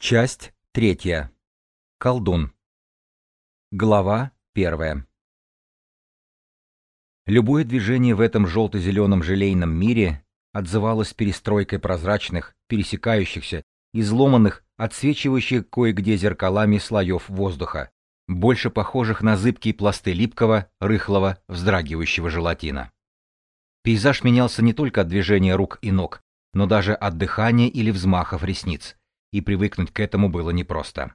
Часть третья. Колдун. Глава первая. Любое движение в этом желто-зеленом желейном мире отзывалось перестройкой прозрачных, пересекающихся, изломанных, отсвечивающих кое-где зеркалами слоев воздуха, больше похожих на зыбкие пласты липкого, рыхлого, вздрагивающего желатина. Пейзаж менялся не только от движения рук и ног, но даже от дыхания или взмахов ресниц и привыкнуть к этому было непросто.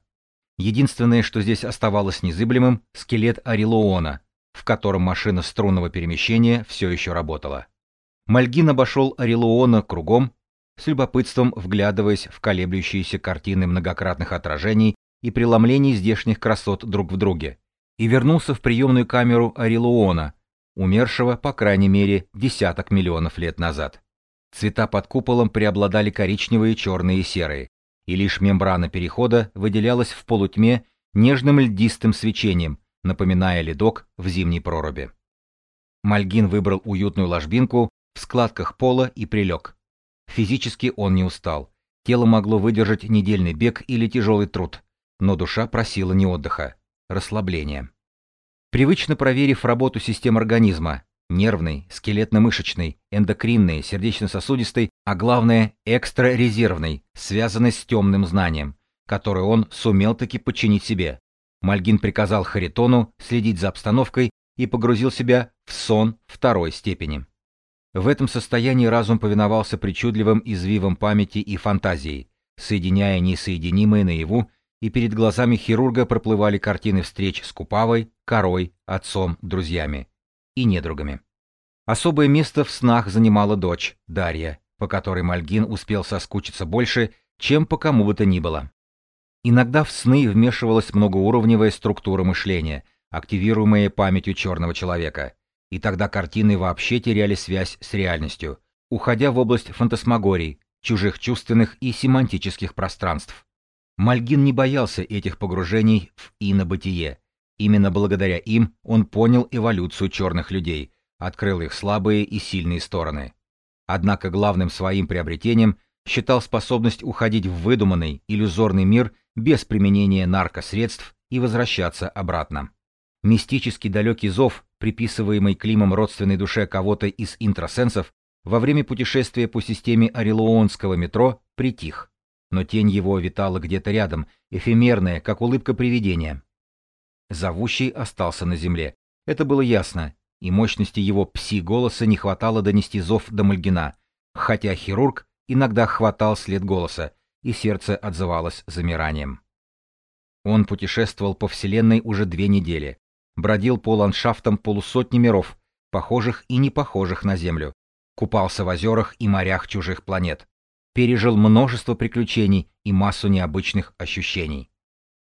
Единственное, что здесь оставалось незыблемым – скелет Орелоона, в котором машина струнного перемещения все еще работала. Мальгин обошел Орелоона кругом, с любопытством вглядываясь в колеблющиеся картины многократных отражений и преломлений здешних красот друг в друге, и вернулся в приемную камеру Орелуона, умершего, по крайней мере, десяток миллионов лет назад. Цвета под куполом преобладали коричневые, черные и серые, и лишь мембрана перехода выделялась в полутьме нежным льдистым свечением, напоминая ледок в зимней проруби. Мальгин выбрал уютную ложбинку в складках пола и прилег. Физически он не устал. Тело могло выдержать недельный бег или тяжелый труд, но душа просила не отдыха, расслабления. Привычно проверив работу систем организма, нервной, скелетно-мышечной, эндокринной, сердечно-сосудистой, а главное экстрарезервной, связанной с темным знанием, которое он сумел таки подчинить себе. Мальгин приказал Харитону следить за обстановкой и погрузил себя в сон второй степени. В этом состоянии разум повиновался причудливым извивам памяти и фантазии, соединяя несоединимые наяву, и перед глазами хирурга проплывали картины встреч с Купавой, Корой, отцом, друзьями и недругами. Особое место в снах занимала дочь, Дарья, по которой Мальгин успел соскучиться больше, чем по кому бы то ни было. Иногда в сны вмешивалась многоуровневая структура мышления, активируемая памятью черного человека, и тогда картины вообще теряли связь с реальностью, уходя в область фантасмагорий, чужих чувственных и семантических пространств. Мальгин не боялся этих погружений в инобытие, Именно благодаря им он понял эволюцию черных людей, открыл их слабые и сильные стороны. Однако главным своим приобретением считал способность уходить в выдуманный, иллюзорный мир без применения наркосредств и возвращаться обратно. Мистический далекий зов, приписываемый Климом родственной душе кого-то из интросенсов, во время путешествия по системе Орелуонского метро притих. Но тень его витала где-то рядом, эфемерная, как улыбка привидения. Зовущий остался на земле. Это было ясно, и мощности его пси-голоса не хватало донести зов до Мальгина, хотя хирург иногда хватал след голоса, и сердце отзывалось замиранием. Он путешествовал по Вселенной уже две недели, бродил по ландшафтам полусотни миров, похожих и не похожих на Землю, купался в озерах и морях чужих планет, пережил множество приключений и массу необычных ощущений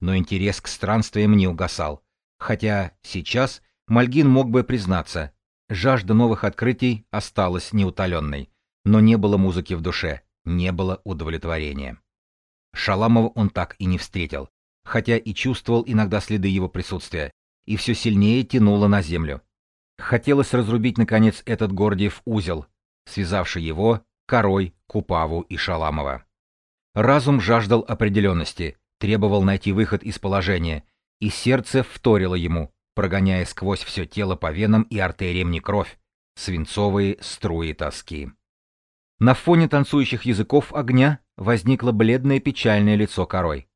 но интерес к странствиям не угасал. Хотя сейчас Мальгин мог бы признаться, жажда новых открытий осталась неутоленной, но не было музыки в душе, не было удовлетворения. Шаламова он так и не встретил, хотя и чувствовал иногда следы его присутствия, и все сильнее тянуло на землю. Хотелось разрубить, наконец, этот Гордиев узел, связавший его, Корой, Купаву и Шаламова. Разум жаждал определенности, требовал найти выход из положения, и сердце вторило ему, прогоняя сквозь все тело по венам и артериям не кровь, свинцовые струи тоски. На фоне танцующих языков огня возникло бледное печальное лицо корой.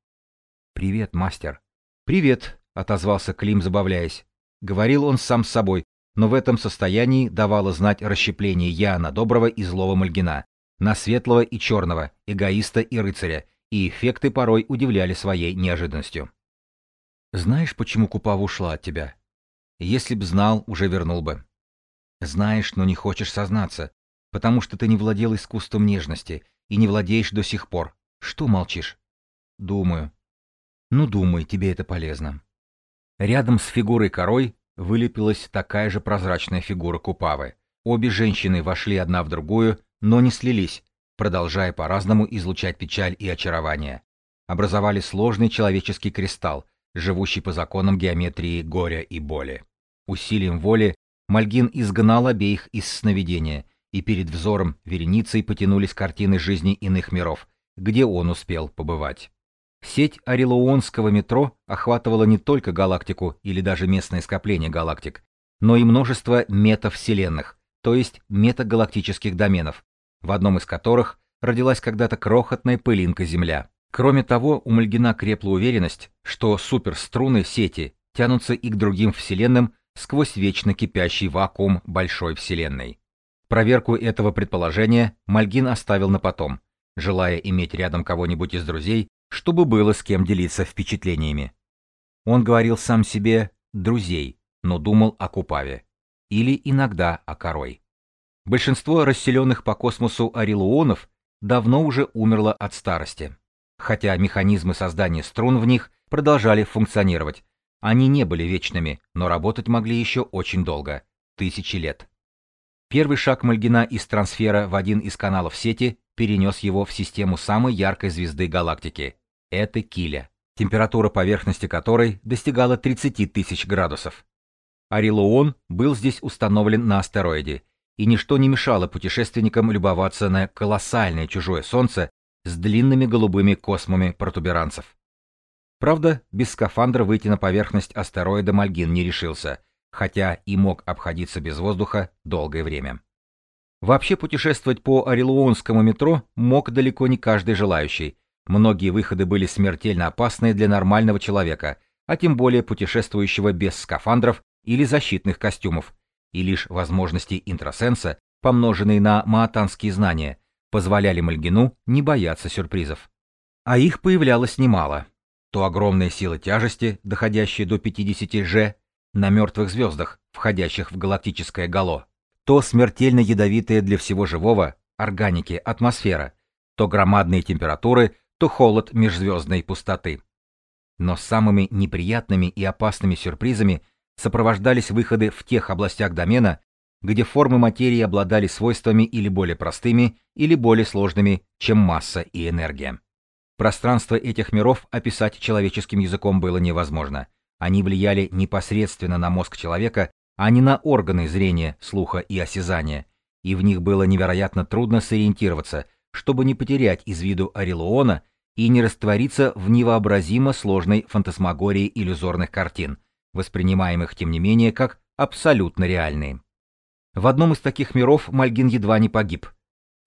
«Привет, мастер». «Привет», — отозвался Клим, забавляясь. Говорил он сам с собой, но в этом состоянии давало знать расщепление я на доброго и злого Мальгина, на светлого и черного, эгоиста и рыцаря, и эффекты порой удивляли своей неожиданностью. «Знаешь, почему Купава ушла от тебя? Если б знал, уже вернул бы. Знаешь, но не хочешь сознаться, потому что ты не владел искусством нежности и не владеешь до сих пор. Что молчишь?» «Думаю». «Ну, думай, тебе это полезно». Рядом с фигурой корой вылепилась такая же прозрачная фигура Купавы. Обе женщины вошли одна в другую, но не слились, продолжая по-разному излучать печаль и очарование. Образовали сложный человеческий кристалл, живущий по законам геометрии горя и боли. Усилием воли Мальгин изгнал обеих из сновидения, и перед взором вереницей потянулись картины жизни иных миров, где он успел побывать. Сеть орелуонского метро охватывала не только галактику или даже местное скопление галактик, но и множество метавселенных, то есть метагалактических доменов, в одном из которых родилась когда-то крохотная пылинка Земля. Кроме того, у Мальгина крепла уверенность, что суперструны сети тянутся и к другим вселенным сквозь вечно кипящий вакуум большой вселенной. Проверку этого предположения Мальгин оставил на потом, желая иметь рядом кого-нибудь из друзей, чтобы было с кем делиться впечатлениями. Он говорил сам себе «друзей», но думал о Купаве. Или иногда о Корой. Большинство расселенных по космосу орелуонов давно уже умерло от старости. Хотя механизмы создания струн в них продолжали функционировать. Они не были вечными, но работать могли еще очень долго – тысячи лет. Первый шаг Мальгина из трансфера в один из каналов сети перенес его в систему самой яркой звезды галактики – это Киля, температура поверхности которой достигала 30 тысяч градусов. Орелуон был здесь установлен на астероиде, и ничто не мешало путешественникам любоваться на колоссальное чужое Солнце с длинными голубыми космами протуберанцев. Правда, без скафандра выйти на поверхность астероида Мальгин не решился, хотя и мог обходиться без воздуха долгое время. Вообще путешествовать по Орелуонскому метро мог далеко не каждый желающий. Многие выходы были смертельно опасны для нормального человека, а тем более путешествующего без скафандров или защитных костюмов, и лишь возможности интросенса, помноженные на маатанские знания, позволяли Мальгину не бояться сюрпризов. А их появлялось немало. То огромная сила тяжести, доходящая до 50 Ж, на мертвых звездах, входящих в галактическое гало, то смертельно ядовитая для всего живого, органики, атмосфера, то громадные температуры, то холод межзвездной пустоты. Но самыми неприятными и опасными сюрпризами сопровождались выходы в тех областях домена, где формы материи обладали свойствами или более простыми, или более сложными, чем масса и энергия. Пространство этих миров описать человеческим языком было невозможно. Они влияли непосредственно на мозг человека а не на органы зрения, слуха и осязания, и в них было невероятно трудно сориентироваться, чтобы не потерять из виду Орелуона и не раствориться в невообразимо сложной фантасмагории иллюзорных картин, воспринимаемых тем не менее как абсолютно реальные. В одном из таких миров Мальгин едва не погиб.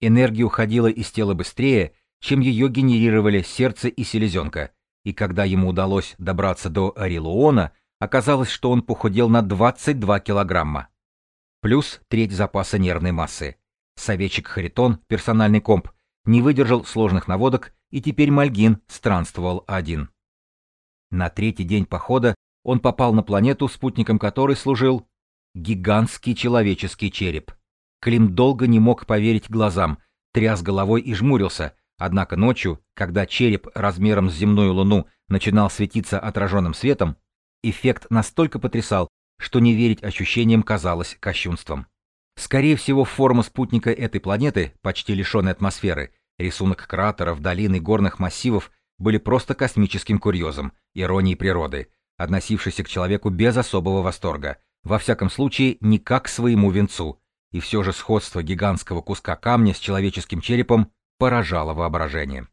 Энергия уходила из тела быстрее, чем ее генерировали сердце и селезенка, и когда ему удалось добраться до Орелуона, оказалось, что он похудел на 22 килограмма. Плюс треть запаса нервной массы. Советчик Харитон, персональный комп, не выдержал сложных наводок, и теперь Мальгин странствовал один. На третий день похода он попал на планету, спутником которой служил гигантский человеческий череп. Клим долго не мог поверить глазам, тряс головой и жмурился, однако ночью, когда череп размером с земную луну начинал светиться отраженным светом, Эффект настолько потрясал, что не верить ощущениям казалось кощунством. Скорее всего, форма спутника этой планеты, почти лишенной атмосферы, рисунок кратеров, долин и горных массивов были просто космическим курьезом, иронией природы, относившейся к человеку без особого восторга, во всяком случае не как к своему венцу, и все же сходство гигантского куска камня с человеческим черепом поражало воображение.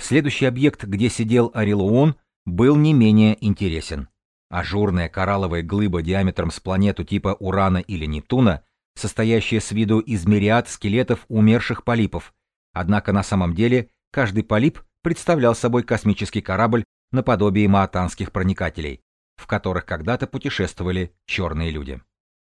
Следующий объект, где сидел Орелуон, был не менее интересен. Ажурная коралловая глыба диаметром с планету типа Урана или Нептуна, состоящая с виду из мириад скелетов умерших полипов. Однако на самом деле каждый полип представлял собой космический корабль наподобие маатанских проникателей, в которых когда-то путешествовали черные люди.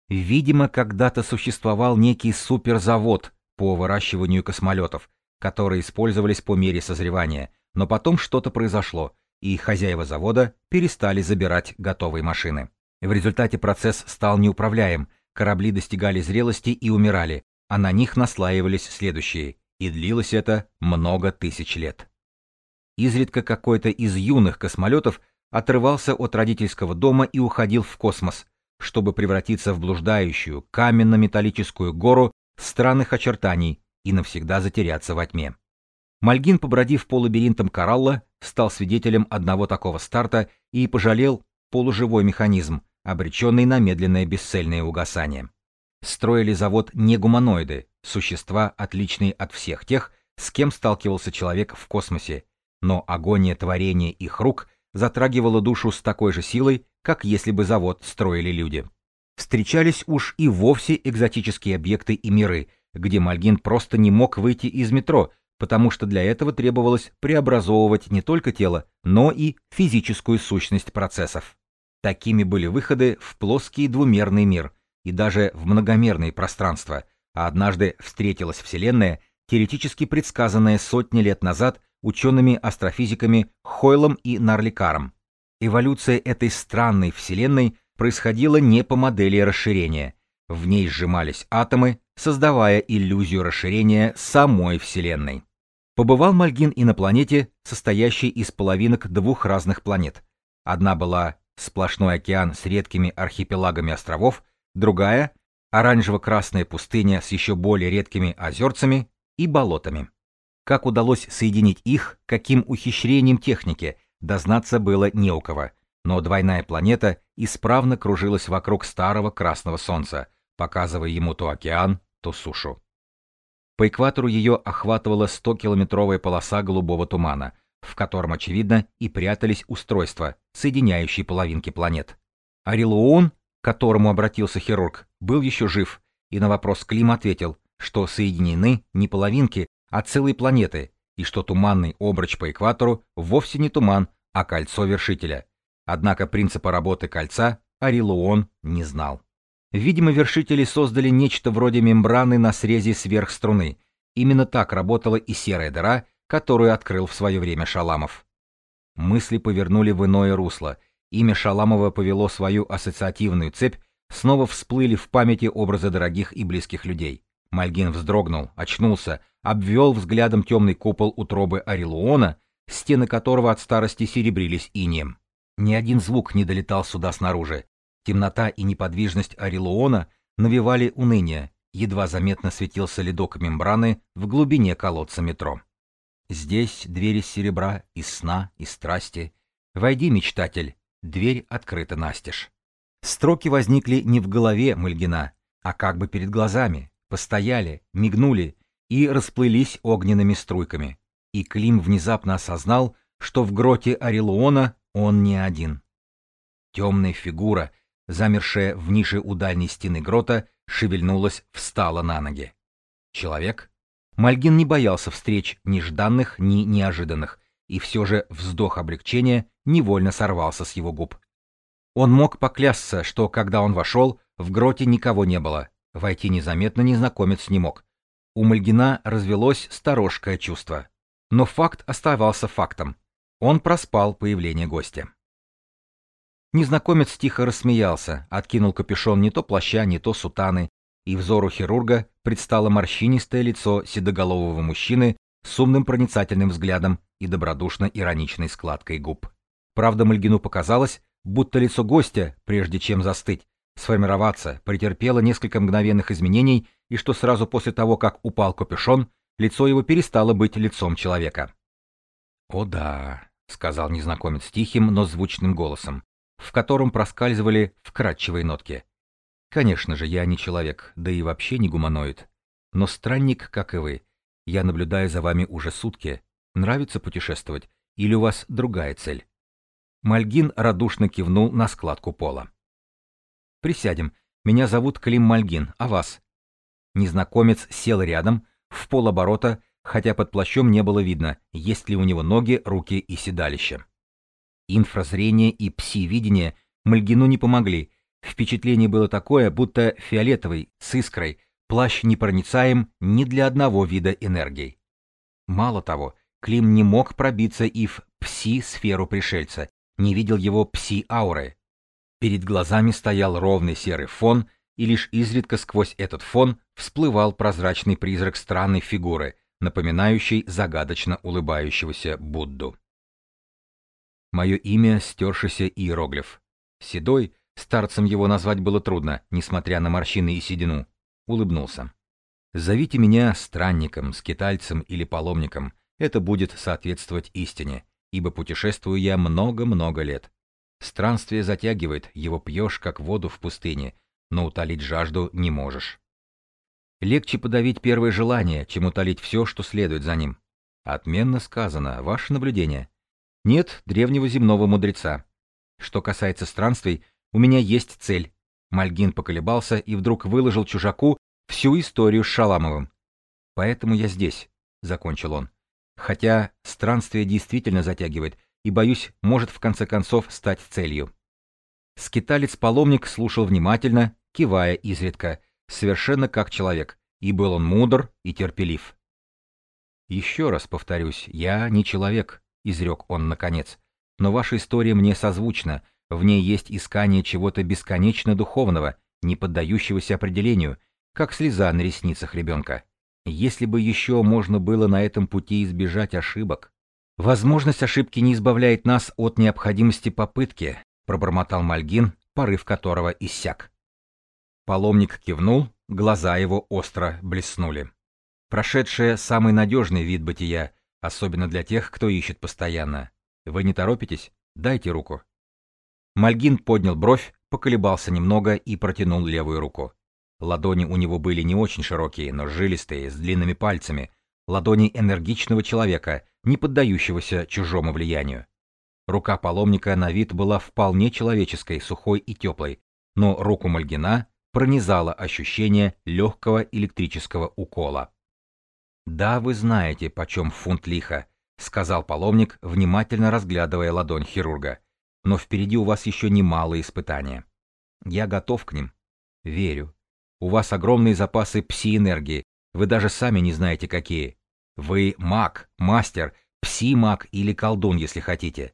Видимо, когда-то существовал некий суперзавод по выращиванию космолетов, которые использовались по мере созревания, но потом что-то произошло, и хозяева завода перестали забирать готовые машины. В результате процесс стал неуправляем, корабли достигали зрелости и умирали, а на них наслаивались следующие, и длилось это много тысяч лет. Изредка какой-то из юных космолетов отрывался от родительского дома и уходил в космос, чтобы превратиться в блуждающую каменно-металлическую гору странных очертаний и навсегда затеряться во тьме. Мальгин, побродив по лабиринтам Коралла, стал свидетелем одного такого старта и пожалел полуживой механизм, обреченный на медленное бесцельное угасание. Строили завод не гуманоиды, существа, отличные от всех тех, с кем сталкивался человек в космосе, но агония творения их рук затрагивала душу с такой же силой, как если бы завод строили люди. Встречались уж и вовсе экзотические объекты и миры, где Мальгин просто не мог выйти из метро, потому что для этого требовалось преобразовывать не только тело, но и физическую сущность процессов. Такими были выходы в плоский двумерный мир и даже в многомерные пространства, а однажды встретилась Вселенная, теоретически предсказанная сотни лет назад учеными-астрофизиками Хойлом и Нарликаром. Эволюция этой странной Вселенной происходила не по модели расширения. В ней сжимались атомы, создавая иллюзию расширения самой Вселенной. Побывал Мальгин и на планете, состоящей из половинок двух разных планет. Одна была сплошной океан с редкими архипелагами островов, другая — оранжево-красная пустыня с еще более редкими озерцами и болотами. Как удалось соединить их, каким ухищрением техники, дознаться было не у кого, но двойная планета исправно кружилась вокруг старого красного солнца, показывая ему то океан, то сушу. По экватору ее охватывала 100-километровая полоса голубого тумана, в котором, очевидно, и прятались устройства, соединяющие половинки планет. Арилуон, к которому обратился хирург, был еще жив, и на вопрос Клим ответил, что соединены не половинки, а целые планеты, и что туманный обруч по экватору вовсе не туман, а кольцо вершителя. Однако принципа работы кольца Арилуон не знал. Видимо, вершители создали нечто вроде мембраны на срезе сверхструны. Именно так работала и серая дыра, которую открыл в свое время Шаламов. Мысли повернули в иное русло. Имя Шаламова повело свою ассоциативную цепь, снова всплыли в памяти образы дорогих и близких людей. Мальгин вздрогнул, очнулся, обвел взглядом темный купол утробы Орелуона, стены которого от старости серебрились инеем. Ни один звук не долетал сюда снаружи. Темнота и неподвижность Орелуона навевали уныние, едва заметно светился ледок мембраны в глубине колодца метро. Здесь дверь из серебра, из сна, из страсти. Войди, мечтатель, дверь открыта настежь. Строки возникли не в голове Мальгина, а как бы перед глазами, постояли, мигнули и расплылись огненными струйками. И Клим внезапно осознал, что в гроте Орелуона он не один. Темная фигура, замершая в нише у дальней стены грота, шевельнулась, встала на ноги. Человек? Мальгин не боялся встреч нежданных, ни неожиданных, и все же вздох облегчения невольно сорвался с его губ. Он мог поклясться, что когда он вошел, в гроте никого не было. Войти незаметно незнакомец не мог. У Мальгина развелось сторожкое чувство. Но факт оставался фактом. Он проспал появление гостя. Незнакомец тихо рассмеялся, откинул капюшон не то плаща, не то сутаны, и взору хирурга предстало морщинистое лицо седоголового мужчины с умным проницательным взглядом и добродушно-ироничной складкой губ. Правда, Мальгину показалось, будто лицо гостя, прежде чем застыть, сформироваться, претерпело несколько мгновенных изменений, и что сразу после того, как упал капюшон, лицо его перестало быть лицом человека. «О да», — сказал незнакомец тихим, но звучным голосом, в котором проскальзывали вкрадчивые нотки. Конечно же, я не человек, да и вообще не гуманоид. Но странник, как и вы. Я наблюдаю за вами уже сутки. Нравится путешествовать? Или у вас другая цель? Мальгин радушно кивнул на складку пола. Присядем. Меня зовут Клим Мальгин, а вас? Незнакомец сел рядом, в полоборота, хотя под плащом не было видно, есть ли у него ноги, руки и седалище. Инфразрение и пси-видение Мальгину не помогли. Впечатление было такое, будто фиолетовый, с искрой, плащ непроницаем ни для одного вида энергии. Мало того, Клим не мог пробиться и в пси-сферу пришельца, не видел его пси-ауры. Перед глазами стоял ровный серый фон, и лишь изредка сквозь этот фон всплывал прозрачный призрак странной фигуры, напоминающей загадочно улыбающегося Будду. Мое имя — стершийся иероглиф. Седой, старцем его назвать было трудно, несмотря на морщины и седину, улыбнулся. Зовите меня странником, скитальцем или паломником, это будет соответствовать истине, ибо путешествую я много-много лет. Странствие затягивает, его пьешь, как воду в пустыне, но утолить жажду не можешь. Легче подавить первое желание, чем утолить все, что следует за ним. Отменно сказано. Ваше наблюдение. Нет древнего земного мудреца. Что касается странствий, у меня есть цель. Мальгин поколебался и вдруг выложил чужаку всю историю с Шаламовым. Поэтому я здесь, закончил он. Хотя странствие действительно затягивает, и, боюсь, может в конце концов стать целью. Скиталец-паломник слушал внимательно, кивая изредка, совершенно как человек, и был он мудр и терпелив. «Еще раз повторюсь, я не человек», — изрек он наконец, — «но ваша история мне созвучна, в ней есть искание чего-то бесконечно духовного, не поддающегося определению, как слеза на ресницах ребенка. Если бы еще можно было на этом пути избежать ошибок. Возможность ошибки не избавляет нас от необходимости попытки, пробормотал Мальгин, порыв которого иссяк. Паломник кивнул, глаза его остро блеснули. Прошедшее самый надежный вид бытия, особенно для тех, кто ищет постоянно. Вы не торопитесь? Дайте руку. Мальгин поднял бровь, поколебался немного и протянул левую руку. Ладони у него были не очень широкие, но жилистые, с длинными пальцами. Ладони энергичного человека, не поддающегося чужому влиянию. Рука паломника на вид была вполне человеческой, сухой и теплой, но руку Мальгина пронизало ощущение легкого электрического укола. «Да, вы знаете, почем фунт лиха», — сказал паломник, внимательно разглядывая ладонь хирурга. «Но впереди у вас еще немало испытания. Я готов к ним. Верю. У вас огромные запасы пси-энергии, вы даже сами не знаете какие. Вы маг, мастер, пси-маг или колдун, если хотите.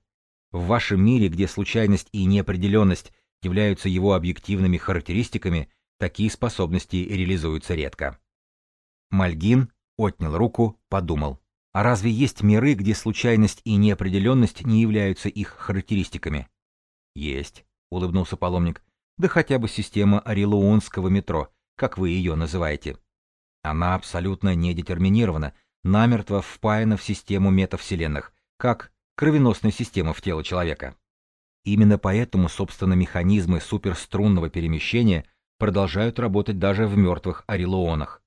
В вашем мире, где случайность и неопределенность являются его объективными характеристиками, такие способности реализуются редко. Мальгин отнял руку, подумал. А разве есть миры, где случайность и неопределенность не являются их характеристиками? Есть, улыбнулся паломник да хотя бы система орелуонского метро, как вы ее называете. Она абсолютно недетерминирована, намертво впаяна в систему метавселенных, как кровеносная система в тело человека. Именно поэтому, собственно, механизмы суперструнного перемещения продолжают работать даже в мертвых орелуонах.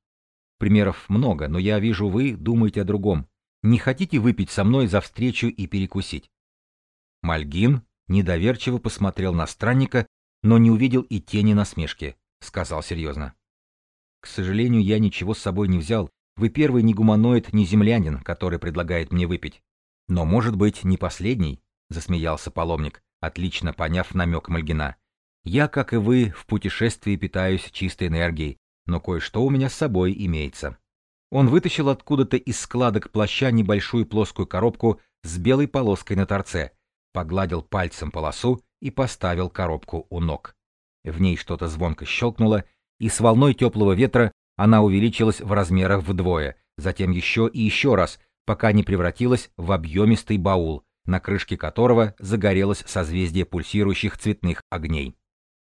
Примеров много, но я вижу, вы думаете о другом. Не хотите выпить со мной за встречу и перекусить? Мальгин недоверчиво посмотрел на странника но не увидел и тени насмешки, сказал серьезно. К сожалению, я ничего с собой не взял. Вы первый не гуманоид, не землянин, который предлагает мне выпить. Но, может быть, не последний, засмеялся паломник, отлично поняв намек Мальгина. Я, как и вы, в путешествии питаюсь чистой энергией, но кое-что у меня с собой имеется. Он вытащил откуда-то из складок плаща небольшую плоскую коробку с белой полоской на торце, погладил пальцем полосу и поставил коробку у ног. В ней что-то звонко щелкнуло, и с волной теплого ветра она увеличилась в размерах вдвое, затем еще и еще раз, пока не превратилась в объемистый баул, на крышке которого загорелось созвездие пульсирующих цветных огней.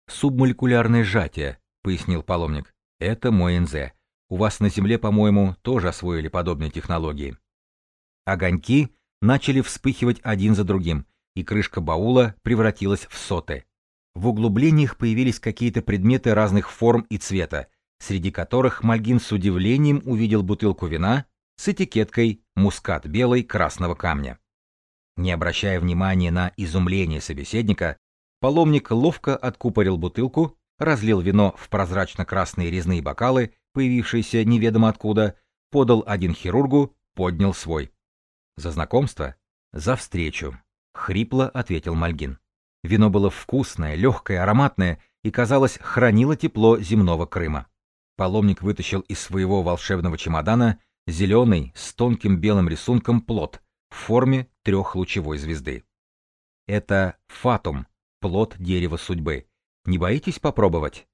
«Субмолекулярное сжатие», — пояснил паломник. «Это мой НЗ. У вас на Земле, по-моему, тоже освоили подобные технологии». Огоньки начали вспыхивать один за другим, и крышка баула превратилась в соты. В углублениях появились какие-то предметы разных форм и цвета, среди которых Мальгин с удивлением увидел бутылку вина с этикеткой «Мускат белый красного камня». Не обращая внимания на изумление собеседника, паломник ловко откупорил бутылку, разлил вино в прозрачно-красные резные бокалы, появившиеся неведомо откуда, подал один хирургу, поднял свой. За знакомство? За встречу. — хрипло ответил Мальгин. Вино было вкусное, легкое, ароматное и, казалось, хранило тепло земного Крыма. Паломник вытащил из своего волшебного чемодана зеленый с тонким белым рисунком плод в форме трехлучевой звезды. Это фатум, плод дерева судьбы. Не боитесь попробовать?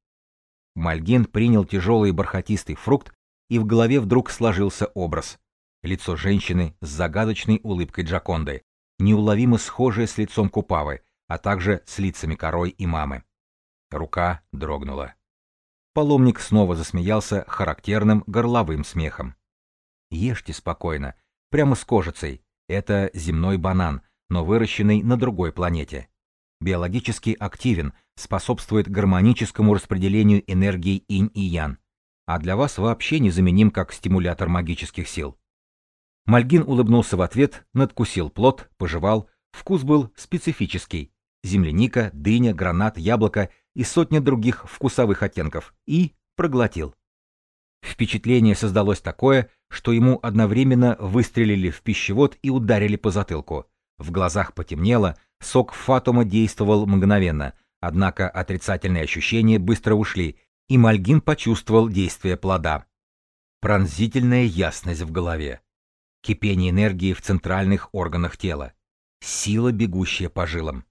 Мальгин принял тяжелый бархатистый фрукт, и в голове вдруг сложился образ. Лицо женщины с загадочной улыбкой Джаконды, неуловимо схожее с лицом Купавы, а также с лицами корой и мамы. Рука дрогнула. Паломник снова засмеялся характерным горловым смехом. Ешьте спокойно, прямо с кожицей. Это земной банан, но выращенный на другой планете. Биологически активен, способствует гармоническому распределению энергии инь и ян, а для вас вообще незаменим как стимулятор магических сил. Мальгин улыбнулся в ответ, надкусил плод, пожевал, вкус был специфический. Земляника, дыня, гранат, яблоко и сотня других вкусовых оттенков. И проглотил. Впечатление создалось такое, что ему одновременно выстрелили в пищевод и ударили по затылку. В глазах потемнело, сок фатума действовал мгновенно, однако отрицательные ощущения быстро ушли, и Мальгин почувствовал действие плода. Пронзительная ясность в голове. Кипение энергии в центральных органах тела. Сила, бегущая по жилам.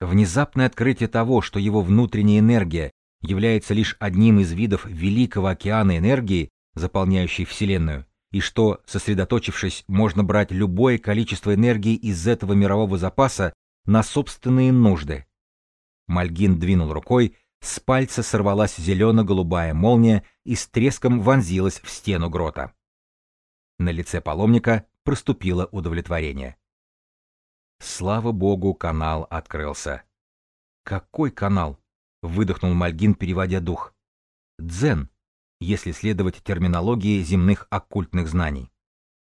Внезапное открытие того, что его внутренняя энергия является лишь одним из видов великого океана энергии, заполняющей Вселенную, и что, сосредоточившись, можно брать любое количество энергии из этого мирового запаса на собственные нужды. Мальгин двинул рукой, с пальца сорвалась зелено-голубая молния и с треском вонзилась в стену грота. На лице паломника проступило удовлетворение. Слава богу, канал открылся. Какой канал? Выдохнул Мальгин, переводя дух. Дзен, если следовать терминологии земных оккультных знаний.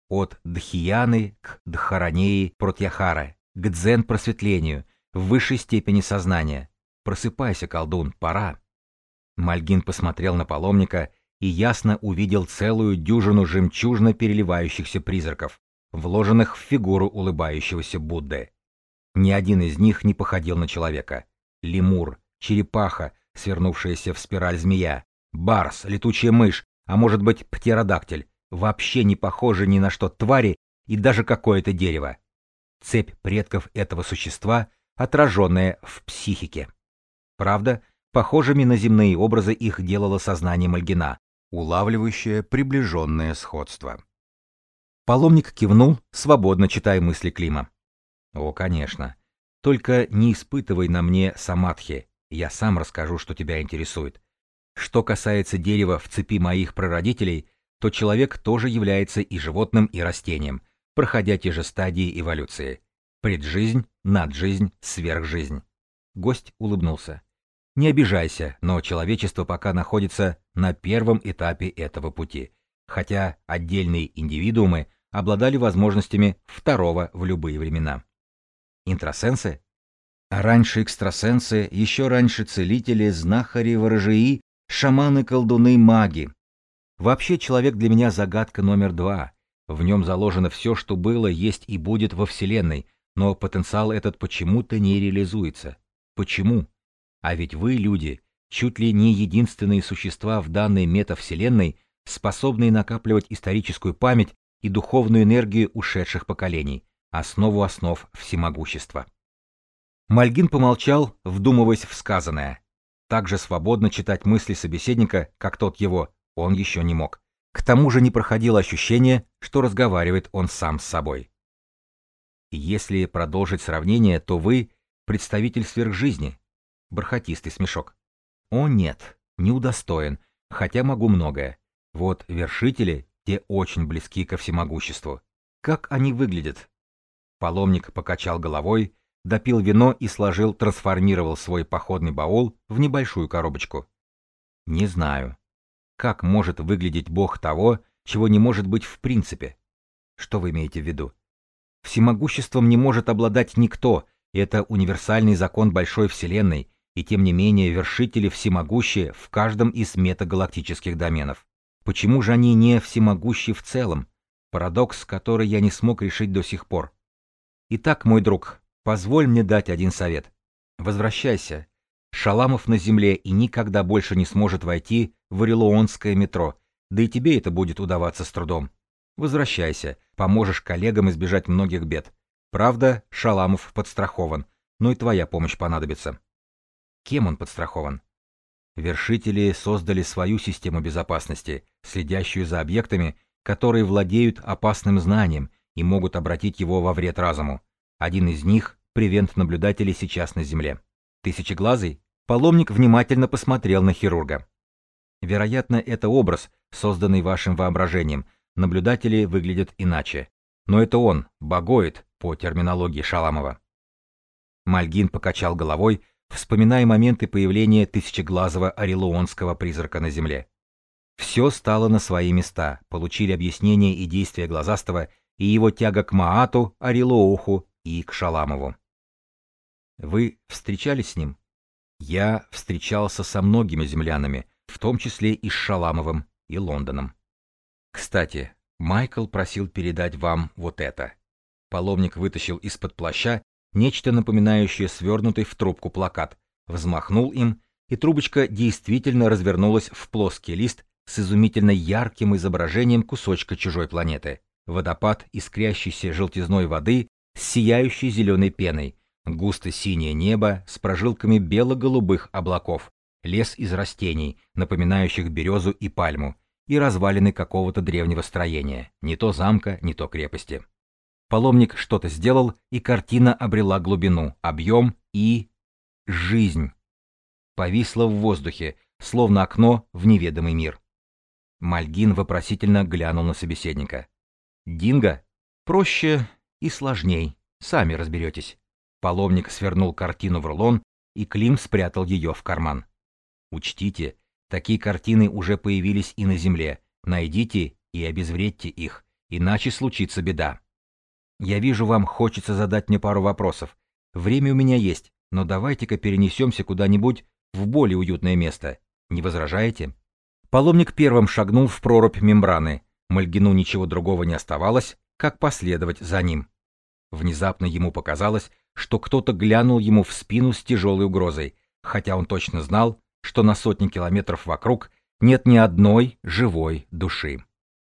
От Дхияны к Дхаранеи Протьяхара, к дзен-просветлению, в высшей степени сознания. Просыпайся, колдун, пора. Мальгин посмотрел на паломника и ясно увидел целую дюжину жемчужно переливающихся призраков, вложенных в фигуру улыбающегося Будды. Ни один из них не походил на человека. Лемур, черепаха, свернувшаяся в спираль змея, барс, летучая мышь, а может быть птеродактиль, вообще не похожи ни на что твари и даже какое-то дерево. Цепь предков этого существа, отраженная в психике. Правда, похожими на земные образы их делало сознание Мальгина, улавливающее приближенное сходство. Паломник кивнул, свободно читая мысли Клима. «О, конечно. Только не испытывай на мне самадхи, я сам расскажу, что тебя интересует. Что касается дерева в цепи моих прародителей, то человек тоже является и животным, и растением, проходя те же стадии эволюции. Преджизнь, наджизнь, сверхжизнь. Гость улыбнулся. Не обижайся, но человечество пока находится на первом этапе этого пути, хотя отдельные индивидуумы обладали возможностями второго в любые времена. Интросенсы раньше экстрасенсы, еще раньше целители, знахари, ворожеи, шаманы, колдуны, маги. Вообще человек для меня загадка номер два. В нем заложено все, что было, есть и будет во Вселенной, но потенциал этот почему-то не реализуется. Почему? А ведь вы, люди, чуть ли не единственные существа в данной метавселенной, способные накапливать историческую память и духовную энергию ушедших поколений, основу основ всемогущества. Мальгин помолчал, вдумываясь в сказанное. Так же свободно читать мысли собеседника, как тот его, он еще не мог. К тому же не проходило ощущение, что разговаривает он сам с собой. Если продолжить сравнение, то вы — представитель сверхжизни. Бархатистый смешок. О нет, не удостоен, хотя могу многое. Вот вершители, те очень близки ко всемогуществу. Как они выглядят? Паломник покачал головой, допил вино и сложил, трансформировал свой походный баул в небольшую коробочку. Не знаю. Как может выглядеть бог того, чего не может быть в принципе? Что вы имеете в виду? Всемогуществом не может обладать никто, это универсальный закон большой вселенной, и тем не менее вершители всемогущие в каждом из метагалактических доменов. Почему же они не всемогущи в целом? Парадокс, который я не смог решить до сих пор. Итак, мой друг, Позволь мне дать один совет. Возвращайся. Шаламов на земле и никогда больше не сможет войти в Орелуонское метро, да и тебе это будет удаваться с трудом. Возвращайся, поможешь коллегам избежать многих бед. Правда, Шаламов подстрахован, но и твоя помощь понадобится. Кем он подстрахован? Вершители создали свою систему безопасности, следящую за объектами, которые владеют опасным знанием и могут обратить его во вред разуму. Один из них — превент наблюдателей сейчас на Земле. Тысячеглазый? Паломник внимательно посмотрел на хирурга. Вероятно, это образ, созданный вашим воображением. Наблюдатели выглядят иначе. Но это он, богоид, по терминологии Шаламова. Мальгин покачал головой, вспоминая моменты появления тысячеглазого орелуонского призрака на Земле. Все стало на свои места, получили объяснение и действия глазастого, и его тяга к Маату, Арилоуху и к Шаламову. Вы встречались с ним? Я встречался со многими землянами, в том числе и с Шаламовым и Лондоном. Кстати, Майкл просил передать вам вот это. Паломник вытащил из-под плаща нечто напоминающее свернутый в трубку плакат, взмахнул им, и трубочка действительно развернулась в плоский лист с изумительно ярким изображением кусочка чужой планеты. Водопад искрящейся желтизной воды с сияющей зеленой пеной, густо синее небо с прожилками бело-голубых облаков, лес из растений, напоминающих березу и пальму, и развалины какого-то древнего строения, не то замка, не то крепости. Паломник что-то сделал, и картина обрела глубину, объем и... жизнь. Повисла в воздухе, словно окно в неведомый мир. Мальгин вопросительно глянул на собеседника. «Динго? Проще и сложней, сами разберетесь». Паломник свернул картину в рулон, и Клим спрятал ее в карман. Учтите, такие картины уже появились и на Земле. Найдите и обезвредьте их, иначе случится беда. Я вижу, вам хочется задать мне пару вопросов. Время у меня есть, но давайте-ка перенесемся куда-нибудь в более уютное место. Не возражаете? Паломник первым шагнул в прорубь мембраны. Мальгину ничего другого не оставалось, как последовать за ним. Внезапно ему показалось, что кто-то глянул ему в спину с тяжелой угрозой, хотя он точно знал, что на сотни километров вокруг нет ни одной живой души.